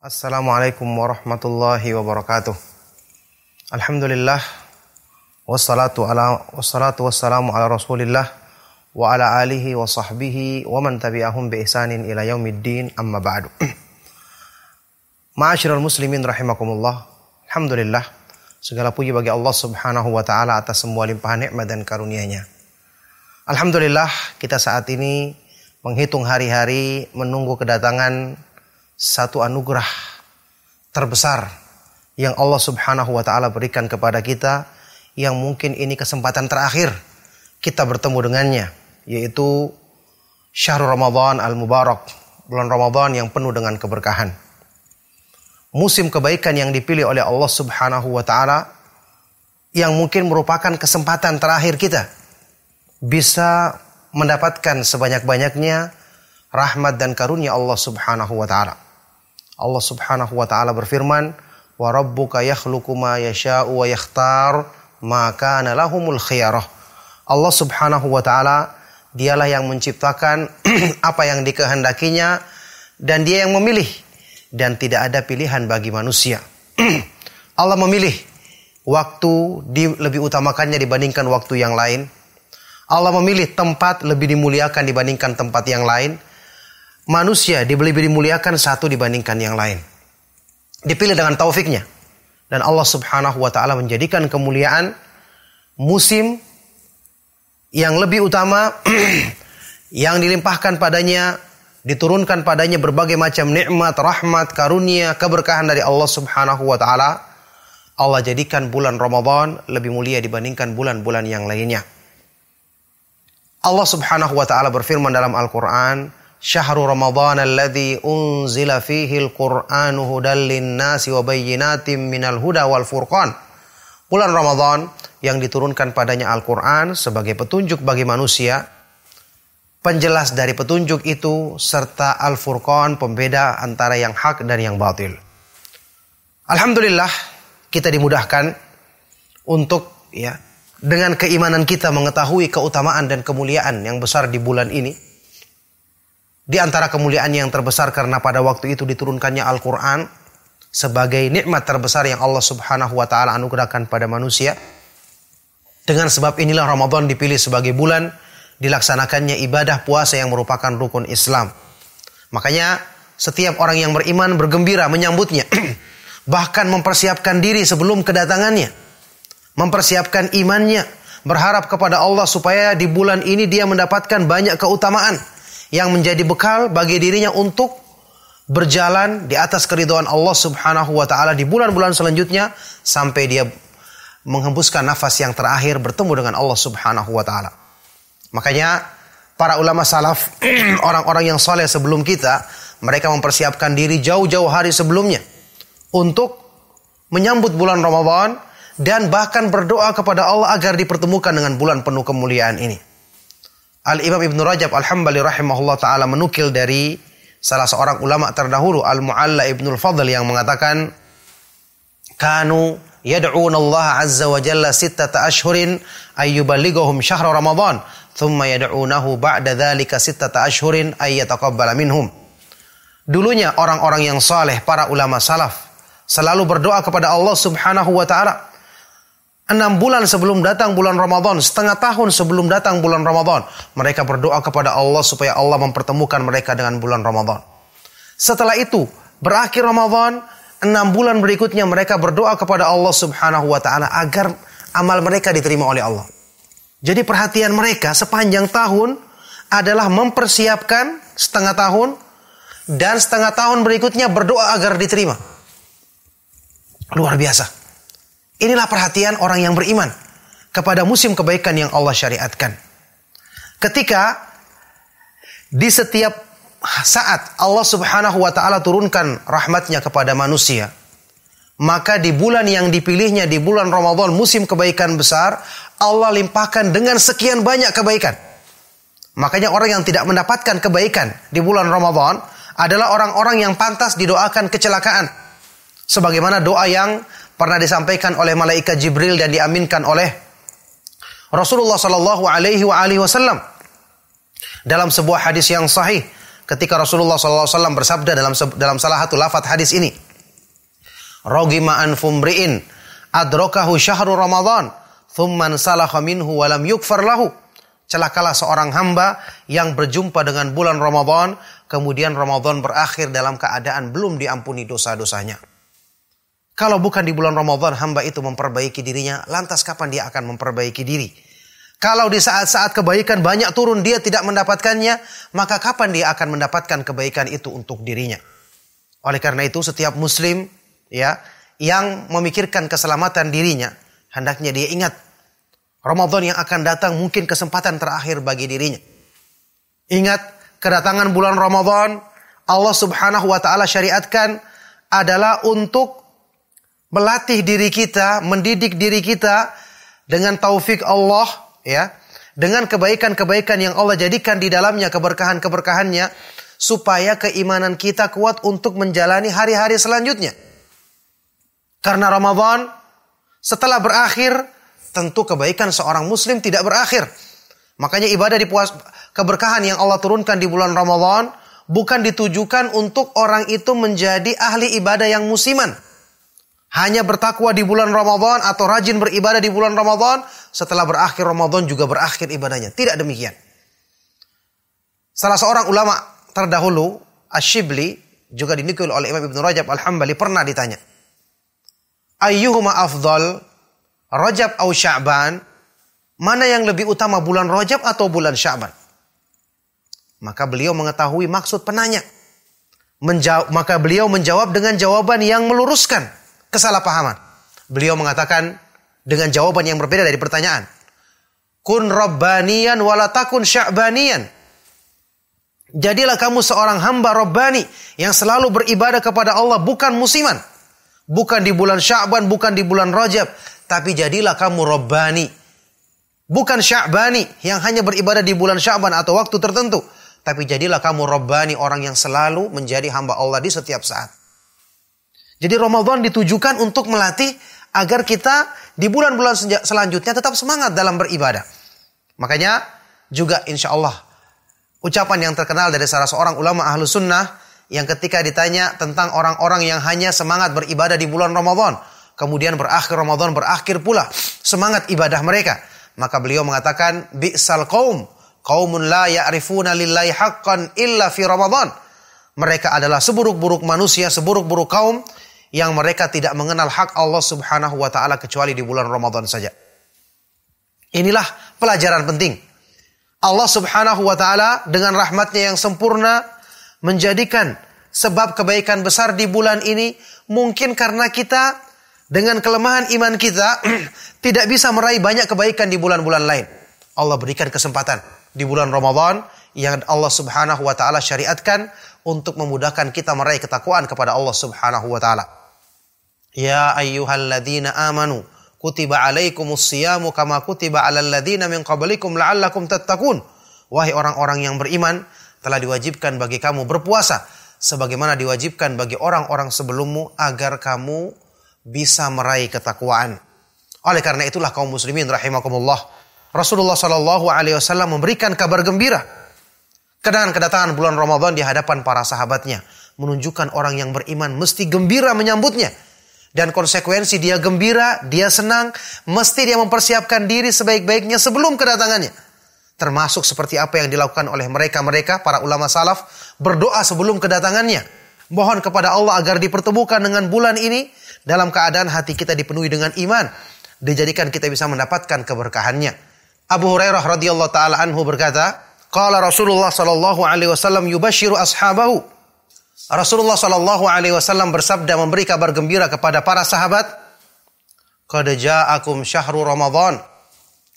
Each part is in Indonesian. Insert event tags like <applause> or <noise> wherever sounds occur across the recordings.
Assalamualaikum warahmatullahi wabarakatuh. Alhamdulillah wassalatu ala wassalatu wassalamu ala Rasulillah wa ala alihi wa sahbihi wa man tabi'ahum bi ihsanin ila yaumiddin amma ba'du. <clears throat> Ma'asyiral muslimin rahimakumullah. Alhamdulillah segala puji bagi Allah Subhanahu wa taala atas semua limpahan nikmat dan karunia-Nya. Alhamdulillah kita saat ini menghitung hari-hari menunggu kedatangan satu anugerah terbesar yang Allah Subhanahu wa taala berikan kepada kita yang mungkin ini kesempatan terakhir kita bertemu dengannya yaitu Syahrul Ramadan Al-Mubarak, bulan Ramadan yang penuh dengan keberkahan. Musim kebaikan yang dipilih oleh Allah Subhanahu wa taala yang mungkin merupakan kesempatan terakhir kita bisa mendapatkan sebanyak-banyaknya rahmat dan karunia Allah Subhanahu wa taala. Allah Subhanahu wa taala berfirman, "Wa rabbuka yakhluqu ma yasha'u wa yakhtar, ma kana lahumul khiyarah." Allah Subhanahu wa taala dialah yang menciptakan <clears throat> apa yang dikehendakinya dan dia yang memilih dan tidak ada pilihan bagi manusia. <clears throat> Allah memilih waktu di, lebih utamakannya dibandingkan waktu yang lain. Allah memilih tempat lebih dimuliakan dibandingkan tempat yang lain manusia dibeli dimuliakan satu dibandingkan yang lain. Dipilih dengan taufiknya. Dan Allah subhanahu wa ta'ala menjadikan kemuliaan musim yang lebih utama <clears throat> yang dilimpahkan padanya diturunkan padanya berbagai macam nikmat, rahmat, karunia, keberkahan dari Allah Subhanahu wa taala. Allah jadikan bulan Ramadan lebih mulia dibandingkan bulan-bulan yang lainnya. Allah Subhanahu wa taala berfirman dalam Al-Qur'an, syahrul Ramadan alladhi unzila fihi al-Qur'anu hudal linnasi wa bayyinatin minal huda wal furqan. Bulan Ramadan yang diturunkan padanya Al-Qur'an sebagai petunjuk bagi manusia, penjelas dari petunjuk itu serta Al-Furqan pembeda antara yang hak dan yang batil. Alhamdulillah kita dimudahkan untuk ya dengan keimanan kita mengetahui keutamaan dan kemuliaan yang besar di bulan ini di antara kemuliaan yang terbesar karena pada waktu itu diturunkannya Al-Quran sebagai nikmat terbesar yang Allah subhanahu wa ta'ala anugerahkan pada manusia. Dengan sebab inilah Ramadan dipilih sebagai bulan dilaksanakannya ibadah puasa yang merupakan rukun Islam. Makanya setiap orang yang beriman bergembira menyambutnya. <clears throat> Bahkan mempersiapkan diri sebelum kedatangannya. Mempersiapkan imannya. Berharap kepada Allah supaya di bulan ini dia mendapatkan banyak keutamaan yang menjadi bekal bagi dirinya untuk berjalan di atas keridhaan Allah Subhanahu wa taala di bulan-bulan selanjutnya sampai dia menghembuskan nafas yang terakhir bertemu dengan Allah Subhanahu wa taala. Makanya para ulama salaf, <clears throat> orang-orang yang soleh sebelum kita, mereka mempersiapkan diri jauh-jauh hari sebelumnya untuk menyambut bulan Ramadan dan bahkan berdoa kepada Allah agar dipertemukan dengan bulan penuh kemuliaan ini. Al-Imam Ibn Rajab Al-Hambali rahimahullah ta'ala menukil dari salah seorang ulama terdahulu Al-Mu'alla Ibnul Fadl yang mengatakan kanu yad'un Allah azza wa jalla sittata ashhurin ayyubalighum syahr Ramadan thumma yad'unahu ba'da dhalika sittata ashhurin ayyataqabbala minhum. Dulunya orang-orang yang saleh para ulama salaf selalu berdoa kepada Allah Subhanahu wa taala Enam bulan sebelum datang bulan Ramadan, setengah tahun sebelum datang bulan Ramadan, mereka berdoa kepada Allah supaya Allah mempertemukan mereka dengan bulan Ramadan. Setelah itu, berakhir Ramadan, enam bulan berikutnya mereka berdoa kepada Allah Subhanahu wa taala agar amal mereka diterima oleh Allah. Jadi perhatian mereka sepanjang tahun adalah mempersiapkan setengah tahun dan setengah tahun berikutnya berdoa agar diterima. Luar biasa. Inilah perhatian orang yang beriman kepada musim kebaikan yang Allah syariatkan. Ketika di setiap saat Allah Subhanahu wa taala turunkan rahmatnya kepada manusia, maka di bulan yang dipilihnya di bulan Ramadan musim kebaikan besar, Allah limpahkan dengan sekian banyak kebaikan. Makanya orang yang tidak mendapatkan kebaikan di bulan Ramadan adalah orang-orang yang pantas didoakan kecelakaan. Sebagaimana doa yang pernah disampaikan oleh malaikat Jibril dan diaminkan oleh Rasulullah Shallallahu Alaihi Wasallam dalam sebuah hadis yang sahih ketika Rasulullah SAW bersabda dalam dalam salah satu lafadz hadis ini. Rogima anfumri'in adrokahu syahru Ramadan thumman salaha minhu walam yukfar lahu. Celakalah seorang hamba yang berjumpa dengan bulan Ramadan, kemudian Ramadan berakhir dalam keadaan belum diampuni dosa-dosanya. Kalau bukan di bulan Ramadan hamba itu memperbaiki dirinya, lantas kapan dia akan memperbaiki diri? Kalau di saat-saat kebaikan banyak turun dia tidak mendapatkannya, maka kapan dia akan mendapatkan kebaikan itu untuk dirinya? Oleh karena itu setiap muslim ya yang memikirkan keselamatan dirinya, hendaknya dia ingat Ramadan yang akan datang mungkin kesempatan terakhir bagi dirinya. Ingat, kedatangan bulan Ramadan, Allah Subhanahu wa taala syariatkan adalah untuk melatih diri kita, mendidik diri kita dengan taufik Allah, ya, dengan kebaikan-kebaikan yang Allah jadikan di dalamnya, keberkahan-keberkahannya, supaya keimanan kita kuat untuk menjalani hari-hari selanjutnya. Karena Ramadan setelah berakhir tentu kebaikan seorang muslim tidak berakhir. Makanya ibadah di puas keberkahan yang Allah turunkan di bulan Ramadan bukan ditujukan untuk orang itu menjadi ahli ibadah yang musiman. Hanya bertakwa di bulan Ramadan atau rajin beribadah di bulan Ramadan, setelah berakhir Ramadan juga berakhir ibadahnya. Tidak demikian. Salah seorang ulama terdahulu, Ashibli, juga dinukil oleh Imam Ibn Rajab Al-Hambali, pernah ditanya. Ayyuhuma afdal Rajab atau Sya'ban, mana yang lebih utama bulan Rajab atau bulan Sya'ban? Maka beliau mengetahui maksud penanya. Menjawab, maka beliau menjawab dengan jawaban yang meluruskan kesalahpahaman. Beliau mengatakan dengan jawaban yang berbeda dari pertanyaan. Kun Rabbaniyan walatakun Sya'baniyan. Jadilah kamu seorang hamba Rabbani yang selalu beribadah kepada Allah bukan musiman. Bukan di bulan Sya'ban, bukan di bulan Rajab, tapi jadilah kamu Rabbani. Bukan Sya'bani yang hanya beribadah di bulan Sya'ban atau waktu tertentu. Tapi jadilah kamu Rabbani orang yang selalu menjadi hamba Allah di setiap saat. Jadi Ramadan ditujukan untuk melatih agar kita di bulan-bulan selanjutnya tetap semangat dalam beribadah. Makanya juga insya Allah ucapan yang terkenal dari salah seorang ulama ahlu sunnah yang ketika ditanya tentang orang-orang yang hanya semangat beribadah di bulan Ramadan kemudian berakhir Ramadan berakhir pula semangat ibadah mereka. Maka beliau mengatakan bi'sal qaum qaumun la ya'rifuna lillahi haqqan illa fi Ramadan. Mereka adalah seburuk-buruk manusia, seburuk-buruk kaum yang mereka tidak mengenal hak Allah Subhanahu wa taala kecuali di bulan Ramadan saja. Inilah pelajaran penting. Allah Subhanahu wa taala dengan rahmatnya yang sempurna menjadikan sebab kebaikan besar di bulan ini mungkin karena kita dengan kelemahan iman kita <clears throat> tidak bisa meraih banyak kebaikan di bulan-bulan lain. Allah berikan kesempatan di bulan Ramadan yang Allah Subhanahu wa taala syariatkan untuk memudahkan kita meraih ketakwaan kepada Allah Subhanahu wa taala. Ya ayyuhalladzina amanu kutiba alaikumus siyamu kama kutiba alal ladzina min qablikum la'allakum tattaqun. Wahai orang-orang yang beriman, telah diwajibkan bagi kamu berpuasa sebagaimana diwajibkan bagi orang-orang sebelummu agar kamu bisa meraih ketakwaan. Oleh karena itulah kaum muslimin rahimakumullah, Rasulullah Shallallahu alaihi wasallam memberikan kabar gembira dengan kedatangan bulan Ramadan di hadapan para sahabatnya, menunjukkan orang yang beriman mesti gembira menyambutnya. Dan konsekuensi dia gembira, dia senang, mesti dia mempersiapkan diri sebaik-baiknya sebelum kedatangannya. Termasuk seperti apa yang dilakukan oleh mereka-mereka, para ulama salaf, berdoa sebelum kedatangannya. Mohon kepada Allah agar dipertemukan dengan bulan ini dalam keadaan hati kita dipenuhi dengan iman, dijadikan kita bisa mendapatkan keberkahannya. Abu Hurairah radhiyallahu taala anhu berkata, qala Rasulullah sallallahu alaihi wasallam yubashiru ashabahu. Rasulullah sallallahu alaihi wasallam bersabda memberi kabar gembira kepada para sahabat, "Qad ja'akum syahru Ramadan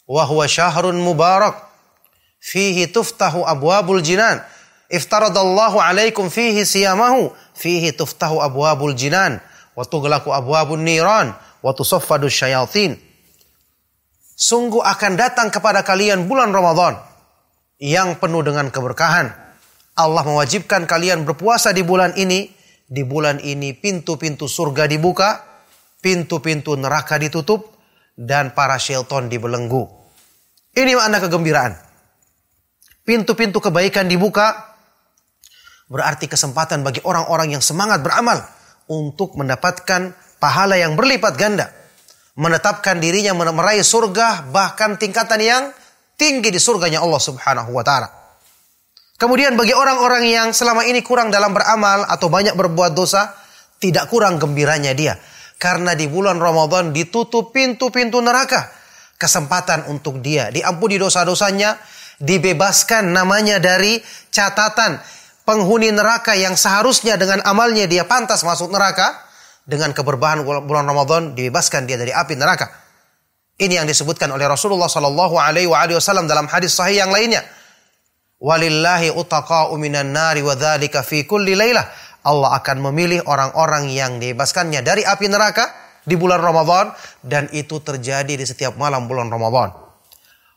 wa huwa syahrun mubarak fihi tuftahu abwabul jinan." Iftaradallahu alaikum fihi siyamahu fihi tuftahu abwabul jinan wa tughlaqu abwabun niran wa tusaffadu syayatin. Sungguh akan datang kepada kalian bulan Ramadan yang penuh dengan keberkahan. Allah mewajibkan kalian berpuasa di bulan ini. Di bulan ini pintu-pintu surga dibuka, pintu-pintu neraka ditutup, dan para syaitan dibelenggu. Ini makna kegembiraan. Pintu-pintu kebaikan dibuka, berarti kesempatan bagi orang-orang yang semangat beramal untuk mendapatkan pahala yang berlipat ganda. Menetapkan dirinya meraih surga bahkan tingkatan yang tinggi di surganya Allah Subhanahu wa taala. Kemudian bagi orang-orang yang selama ini kurang dalam beramal atau banyak berbuat dosa, tidak kurang gembiranya dia karena di bulan Ramadan ditutup pintu-pintu neraka. Kesempatan untuk dia diampuni dosa-dosanya, dibebaskan namanya dari catatan penghuni neraka yang seharusnya dengan amalnya dia pantas masuk neraka dengan keberbahan bulan Ramadan dibebaskan dia dari api neraka. Ini yang disebutkan oleh Rasulullah Sallallahu Alaihi Wasallam dalam hadis sahih yang lainnya. Walillahi utaqa'u minan nari wa dzalika fi kulli lailah. Allah akan memilih orang-orang yang dibebaskannya dari api neraka di bulan Ramadan dan itu terjadi di setiap malam bulan Ramadan.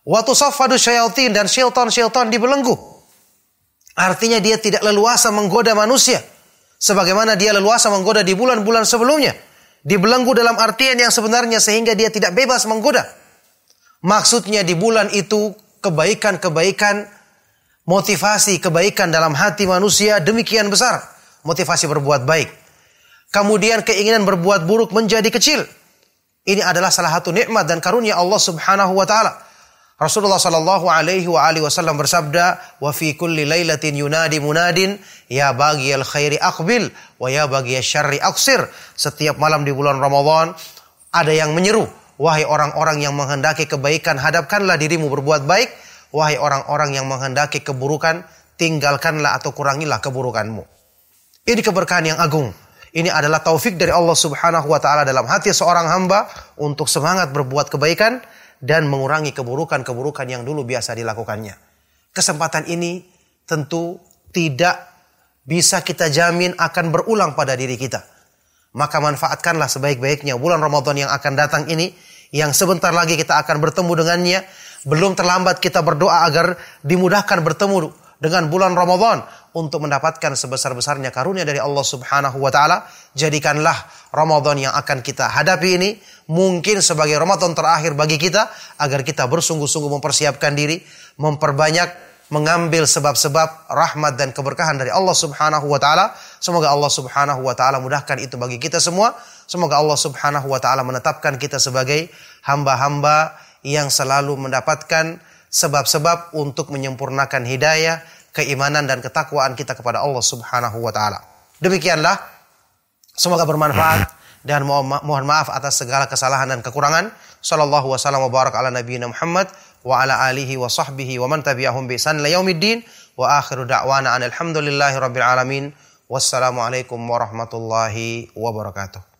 Wa tusaffadu syayatin dan syaitan-syaitan dibelenggu Artinya dia tidak leluasa menggoda manusia. Sebagaimana dia leluasa menggoda di bulan-bulan sebelumnya. Dibelenggu dalam artian yang sebenarnya sehingga dia tidak bebas menggoda. Maksudnya di bulan itu kebaikan-kebaikan, motivasi kebaikan dalam hati manusia demikian besar. Motivasi berbuat baik. Kemudian keinginan berbuat buruk menjadi kecil. Ini adalah salah satu nikmat dan karunia Allah Subhanahu wa taala. Rasulullah sallallahu alaihi wa alihi wasallam bersabda, "Wa fi kulli lailatin yunadi munadin, ya bagi al khairi aqbil wa ya bagi syarri aqsir." Setiap malam di bulan Ramadan ada yang menyeru, "Wahai orang-orang yang menghendaki kebaikan, hadapkanlah dirimu berbuat baik. Wahai orang-orang yang menghendaki keburukan, tinggalkanlah atau kurangilah keburukanmu." Ini keberkahan yang agung. Ini adalah taufik dari Allah Subhanahu wa taala dalam hati seorang hamba untuk semangat berbuat kebaikan dan mengurangi keburukan-keburukan yang dulu biasa dilakukannya. Kesempatan ini tentu tidak bisa kita jamin akan berulang pada diri kita. Maka manfaatkanlah sebaik-baiknya bulan Ramadan yang akan datang ini yang sebentar lagi kita akan bertemu dengannya. Belum terlambat kita berdoa agar dimudahkan bertemu dengan bulan Ramadan untuk mendapatkan sebesar-besarnya karunia dari Allah Subhanahu wa taala. Jadikanlah Ramadan yang akan kita hadapi ini mungkin sebagai Ramadan terakhir bagi kita agar kita bersungguh-sungguh mempersiapkan diri, memperbanyak mengambil sebab-sebab rahmat dan keberkahan dari Allah Subhanahu wa taala. Semoga Allah Subhanahu wa taala mudahkan itu bagi kita semua. Semoga Allah Subhanahu wa taala menetapkan kita sebagai hamba-hamba yang selalu mendapatkan sebab-sebab untuk menyempurnakan hidayah, keimanan dan ketakwaan kita kepada Allah Subhanahu wa taala. Demikianlah semoga bermanfaat dan mohon maaf atas segala kesalahan dan kekurangan. Sallallahu wasallam wa barak ala nabiyina Muhammad wa ala alihi wa sahbihi wa man tabi'ahum bi ihsan ila yaumiddin wa akhiru da'wana alhamdulillahi rabbil alamin. Wassalamualaikum warahmatullahi wabarakatuh.